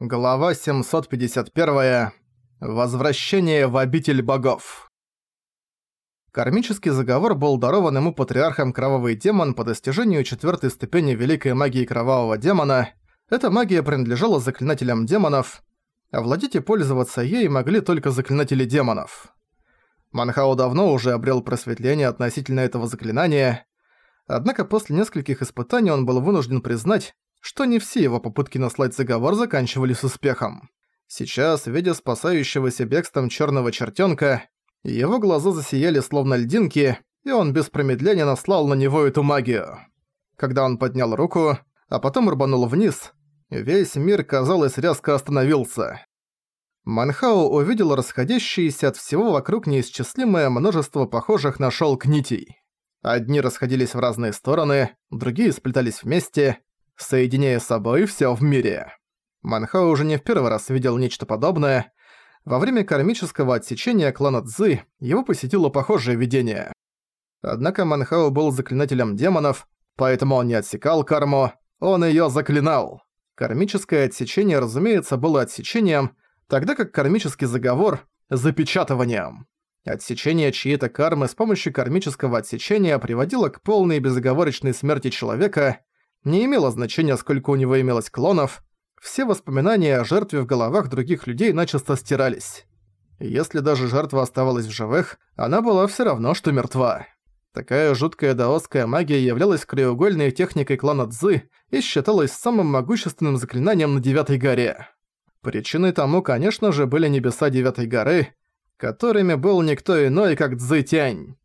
Глава 751. Возвращение в обитель богов. Кармический заговор был дарован ему патриархом Кровавый Демон по достижению четвертой ступени Великой Магии Кровавого Демона. Эта магия принадлежала заклинателям демонов. Овладеть и пользоваться ей могли только заклинатели демонов. Манхао давно уже обрел просветление относительно этого заклинания, однако после нескольких испытаний он был вынужден признать, что не все его попытки наслать заговор заканчивались успехом. Сейчас, видя спасающегося бегством черного чертенка, его глаза засияли словно льдинки, и он без промедления наслал на него эту магию. Когда он поднял руку, а потом рубанул вниз, весь мир, казалось, резко остановился. Манхао увидел расходящиеся от всего вокруг неисчислимое множество похожих на шелк нитей. Одни расходились в разные стороны, другие сплетались вместе, соединяя собой всё в мире. Манхао уже не в первый раз видел нечто подобное. Во время кармического отсечения клана Цзы его посетило похожее видение. Однако Манхао был заклинателем демонов, поэтому он не отсекал карму, он её заклинал. Кармическое отсечение, разумеется, было отсечением, тогда как кармический заговор – запечатыванием. Отсечение чьей-то кармы с помощью кармического отсечения приводило к полной безоговорочной смерти человека, не имело значения, сколько у него имелось клонов, все воспоминания о жертве в головах других людей начисто стирались. Если даже жертва оставалась в живых, она была всё равно, что мертва. Такая жуткая даосская магия являлась краеугольной техникой клана Цзы и считалась самым могущественным заклинанием на Девятой горе. Причиной тому, конечно же, были небеса Девятой горы, которыми был никто иной, как Цзы Тянь.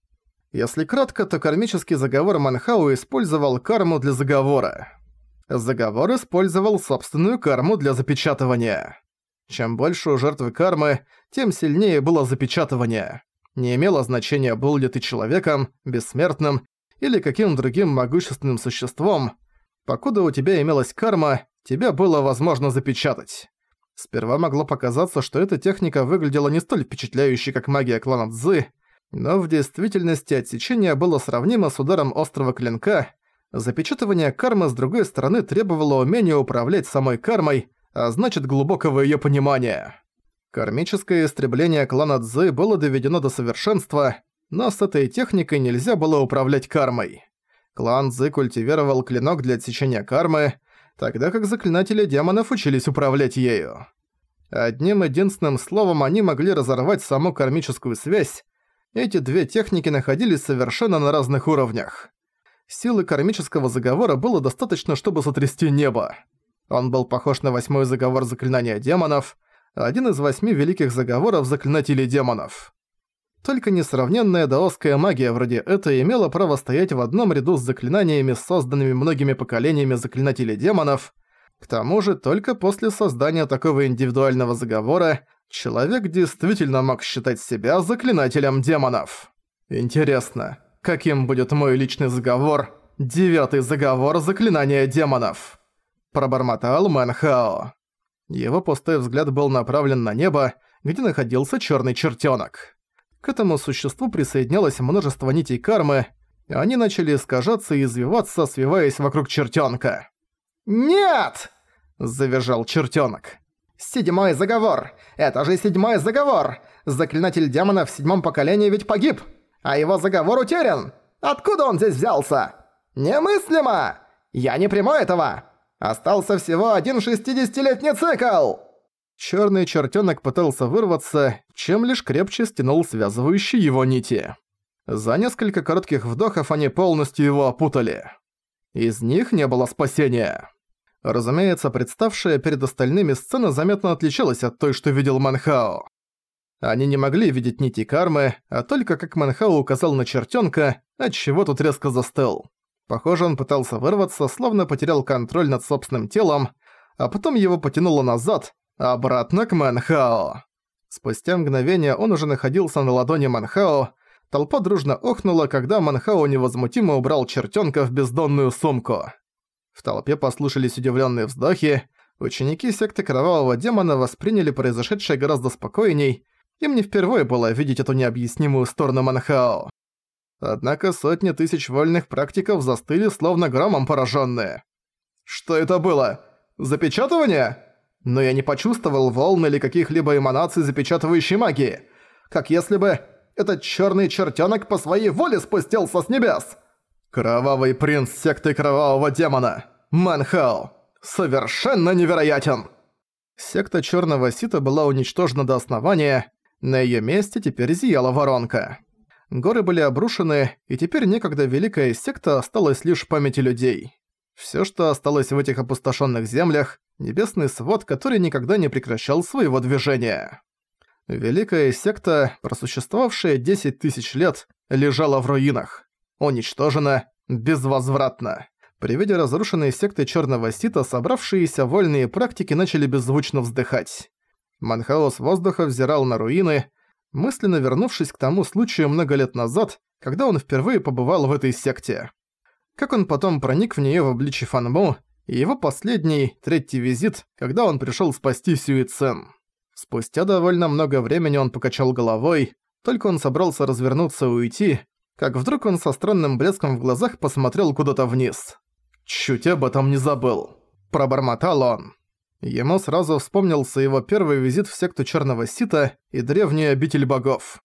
Если кратко, то кармический заговор Манхау использовал карму для заговора. Заговор использовал собственную карму для запечатывания. Чем больше у жертвы кармы, тем сильнее было запечатывание. Не имело значения, был ли ты человеком, бессмертным или каким другим могущественным существом. Покуда у тебя имелась карма, тебя было возможно запечатать. Сперва могло показаться, что эта техника выглядела не столь впечатляющей, как магия клана Цзы, но в действительности отсечение было сравнимо с ударом острого клинка. Запечатывание кармы с другой стороны требовало умения управлять самой кармой, а значит глубокого её понимания. Кармическое истребление клана Цзы было доведено до совершенства, но с этой техникой нельзя было управлять кармой. Клан Цзы культивировал клинок для отсечения кармы, тогда как заклинатели демонов учились управлять ею. Одним единственным словом они могли разорвать саму кармическую связь, эти две техники находились совершенно на разных уровнях. Силы кармического заговора было достаточно, чтобы сотрясти небо. Он был похож на восьмой заговор заклинания демонов, один из восьми великих заговоров заклинателей демонов. Только несравненная даосская магия вроде этой имела право стоять в одном ряду с заклинаниями, созданными многими поколениями заклинателей демонов. К тому же, только после создания такого индивидуального заговора Человек действительно мог считать себя заклинателем демонов. Интересно, каким будет мой личный заговор? Девятый заговор заклинания демонов. Пробормотал Мэнхао. Его пустой взгляд был направлен на небо, где находился черный чертенок. К этому существу присоединялось множество нитей кармы, и они начали искажаться и извиваться, свиваясь вокруг чертенка. «Нет!» – завизжал чертенок. «Седьмой заговор! Это же седьмой заговор! Заклинатель демона в седьмом поколении ведь погиб, а его заговор утерян! Откуда он здесь взялся? Немыслимо! Я не приму этого! Остался всего один шестидесятилетний цикл!» Чёрный чертёнок пытался вырваться, чем лишь крепче стянул связывающие его нити. За несколько коротких вдохов они полностью его опутали. Из них не было спасения. Разумеется, представшая перед остальными сцена заметно отличалась от той, что видел Манхао. Они не могли видеть нити кармы, а только как Манхао указал на чертёнка, отчего тут резко застыл. Похоже, он пытался вырваться, словно потерял контроль над собственным телом, а потом его потянуло назад, обратно к Манхао. Спустя мгновение он уже находился на ладони Манхао, толпа дружно охнула, когда Манхао невозмутимо убрал чертёнка в бездонную сумку. В толпе послышались удивленные вздохи. Ученики секты Кровавого Демона восприняли произошедшее гораздо спокойней. Им не впервые было видеть эту необъяснимую сторону Манхао. Однако сотни тысяч вольных практиков застыли, словно громом пораженные. «Что это было? Запечатывание? но я не почувствовал волн или каких-либо эманаций запечатывающей магии. Как если бы этот черный чертенок по своей воле спустился с небес. Кровавый принц секты кровавого демона. Манхау. Совершенно невероятен. Секта черного сита была уничтожена до основания, на ее месте теперь зияла воронка. Горы были обрушены, и теперь некогда великая секта осталась лишь в памяти людей. Все, что осталось в этих опустошенных землях, небесный свод, который никогда не прекращал своего движения. Великая секта, просуществовавшая 10 тысяч лет, лежала в руинах. Уничтожена безвозвратно. При виде разрушенной секты Черного Сита собравшиеся вольные практики начали беззвучно вздыхать. Манхаус воздуха взирал на руины, мысленно вернувшись к тому случаю много лет назад, когда он впервые побывал в этой секте. Как он потом проник в неё в обличье Фанму, и его последний, третий визит, когда он пришёл спасти Сюи Цен. Спустя довольно много времени он покачал головой, только он собрался развернуться и уйти, как вдруг он со странным блеском в глазах посмотрел куда-то вниз. «Чуть об этом не забыл», – пробормотал он. Ему сразу вспомнился его первый визит в секту Черного Сита и древнюю обитель богов.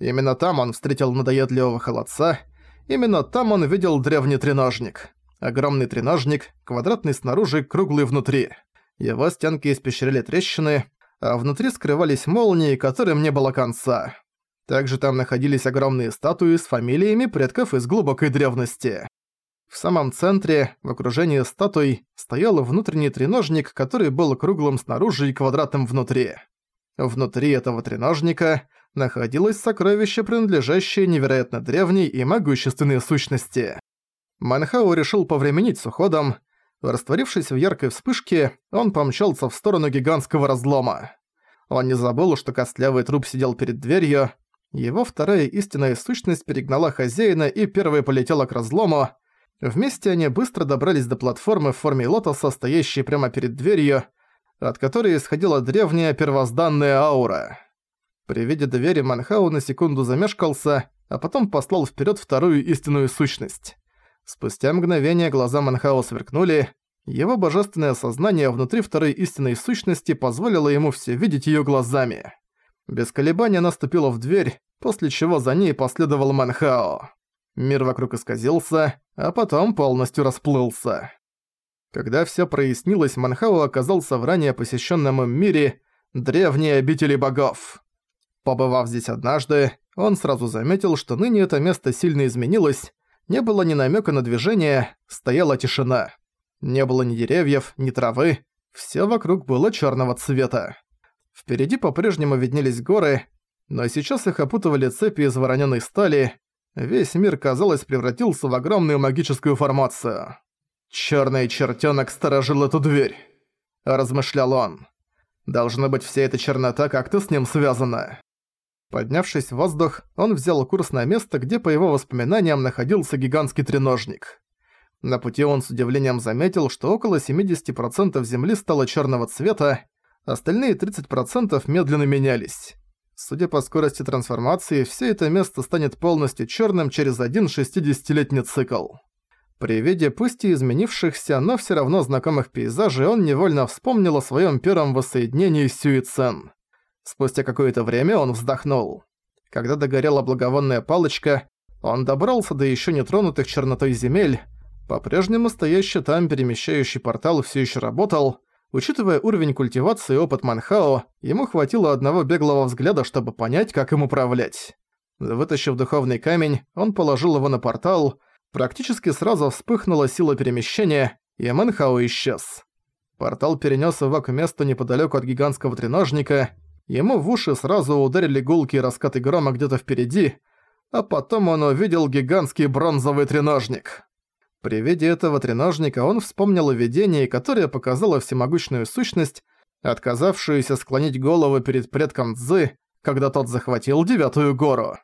Именно там он встретил надоедливого холодца, именно там он видел древний треножник. Огромный треножник, квадратный снаружи, круглый внутри. Его стенки испещряли трещины, а внутри скрывались молнии, которым не было конца. Также там находились огромные статуи с фамилиями предков из глубокой древности. В самом центре, в окружении статуй, стоял внутренний треножник, который был круглым снаружи и квадратным внутри. Внутри этого треножника находилось сокровище, принадлежащее невероятно древней и могущественной сущности. Манхау решил повременить с уходом. Растворившись в яркой вспышке, он помчался в сторону гигантского разлома. Он не забыл, что костлявый труп сидел перед дверью. Его вторая истинная сущность перегнала хозяина и первой полетела к разлому, Вместе они быстро добрались до платформы в форме лотоса, стоящей прямо перед дверью, от которой исходила древняя первозданная аура. При виде двери Манхау на секунду замешкался, а потом послал вперед вторую истинную сущность. Спустя мгновение глаза Манхау сверкнули, его божественное сознание внутри второй истинной сущности позволило ему все видеть ее глазами. Без колебания наступила в дверь, после чего за ней последовал Манхао. Мир вокруг исказился, а потом полностью расплылся. Когда всё прояснилось, Манхау оказался в ранее посещенном им мире древней обители богов. Побывав здесь однажды, он сразу заметил, что ныне это место сильно изменилось, не было ни намека на движение, стояла тишина. Не было ни деревьев, ни травы, все вокруг было черного цвета. Впереди по-прежнему виднелись горы, но сейчас их опутывали цепи из вороненой стали, Весь мир, казалось, превратился в огромную магическую формацию. «Чёрный чертёнок сторожил эту дверь», – размышлял он. «Должно быть, вся эта чернота как-то с ним связана». Поднявшись в воздух, он взял курс на место, где, по его воспоминаниям, находился гигантский треножник. На пути он с удивлением заметил, что около 70% земли стало черного цвета, остальные 30% медленно менялись. Судя по скорости трансформации, все это место станет полностью черным через один 60-летний цикл. При виде пусть и изменившихся, но все равно знакомых пейзажей он невольно вспомнил о своем первом воссоединении с Сюицен. Спустя какое-то время он вздохнул. Когда догорела благовонная палочка, он добрался до еще нетронутых чернотой земель. По-прежнему стоящий там перемещающий портал все еще работал, Учитывая уровень культивации и опыт Манхао, ему хватило одного беглого взгляда, чтобы понять, как им управлять. Вытащив духовный камень, он положил его на портал, практически сразу вспыхнула сила перемещения, и Манхао исчез. Портал перенес его к месту неподалеку от гигантского треножника, ему в уши сразу ударили гулкие раскаты грома где-то впереди, а потом он увидел гигантский бронзовый треножник. При виде этого треножника он вспомнил о видении, которое показало всемогущную сущность, отказавшуюся склонить голову перед предком Цзы, когда тот захватил Девятую гору.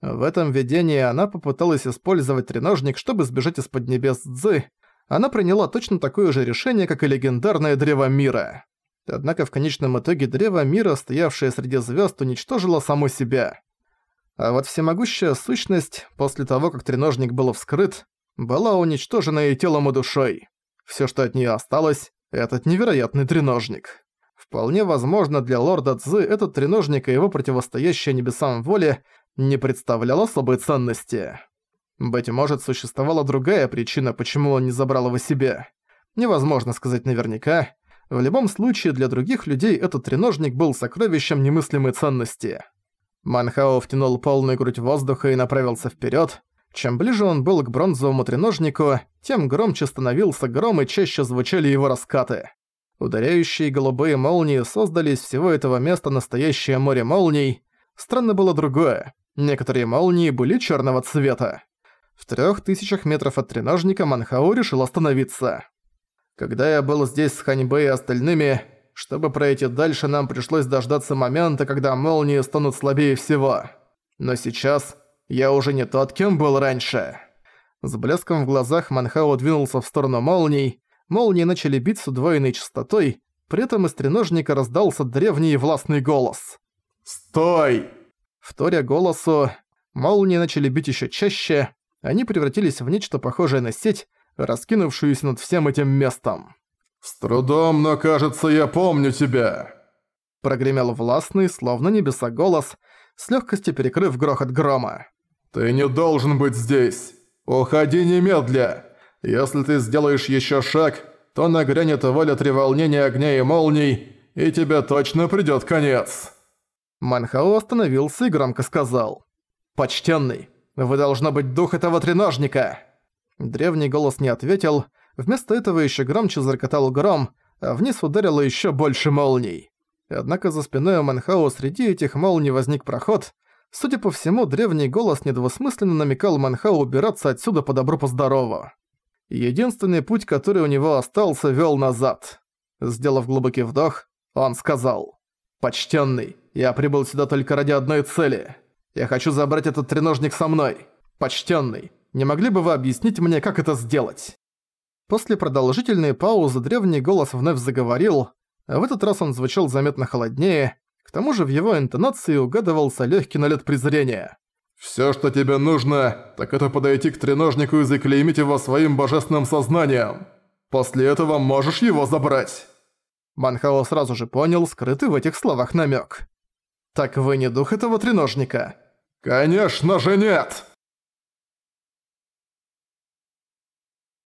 В этом видении она попыталась использовать треножник, чтобы сбежать из-под небес Цзы. Она приняла точно такое же решение, как и легендарное Древо Мира. Однако в конечном итоге Древо Мира, стоявшее среди звезд, уничтожило само себя. А вот всемогущая сущность, после того, как треножник был вскрыт, была уничтожена и телом, и душой. Всё, что от неё осталось, этот невероятный треножник. Вполне возможно, для лорда Цзы этот треножник и его противостоящая небесам воле не представлял особой ценности. Быть может, существовала другая причина, почему он не забрал его себе. Невозможно сказать наверняка. В любом случае, для других людей этот треножник был сокровищем немыслимой ценности. Манхао втянул полную грудь воздуха и направился вперед. Чем ближе он был к бронзовому треножнику, тем громче становился гром и чаще звучали его раскаты. Ударяющие голубые молнии создали из всего этого места настоящее море молний. Странно было другое. Некоторые молнии были черного цвета. В трех тысячах метров от треножника Манхау решил остановиться. Когда я был здесь с Ханьбэй и остальными, чтобы пройти дальше, нам пришлось дождаться момента, когда молнии станут слабее всего. Но сейчас я уже не тот, кем был раньше. С блеском в глазах Манхао двинулся в сторону молний. Молнии начали бить с удвоенной частотой, при этом из треножника раздался древний властный голос. «Стой!» Вторя голосу, молнии начали бить еще чаще, они превратились в нечто похожее на сеть, раскинувшуюся над всем этим местом. «С трудом, но кажется, я помню тебя!» Прогремел властный, словно небеса голос, с легкостью перекрыв грохот грома. «Ты не должен быть здесь! Уходи немедля! Если ты сделаешь еще шаг, то нагрянет воля треволнения огня и молний, и тебе точно придёт конец!» Манхао остановился и громко сказал. «Почтенный, вы должно быть дух этого треножника!» Древний голос не ответил, вместо этого еще громче зарокотал гром, а вниз ударило еще больше молний. Однако за спиной у Манхао среди этих молний возник проход. Судя по всему, древний голос недвусмысленно намекал Манхао убираться отсюда по добру по здорову. Единственный путь, который у него остался, вел назад. Сделав глубокий вдох, он сказал «Почтенный, я прибыл сюда только ради одной цели. Я хочу забрать этот треножник со мной. Почтенный, не могли бы вы объяснить мне, как это сделать?» После продолжительной паузы древний голос вновь заговорил, в этот раз он звучал заметно холоднее, к тому же в его интонации угадывался легкий налет презрения. «Всё, что тебе нужно, так это подойти к треножнику и заклеймить его своим божественным сознанием. После этого можешь его забрать». Манхао сразу же понял скрытый в этих словах намёк. «Так вы не дух этого треножника?» «Конечно же нет!»